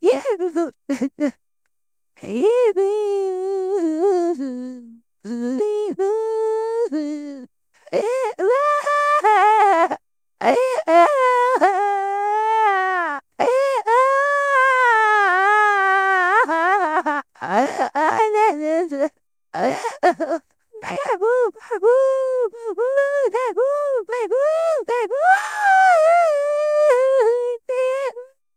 Yeah. I have a heart, Woo! Woo! Woo! Woo!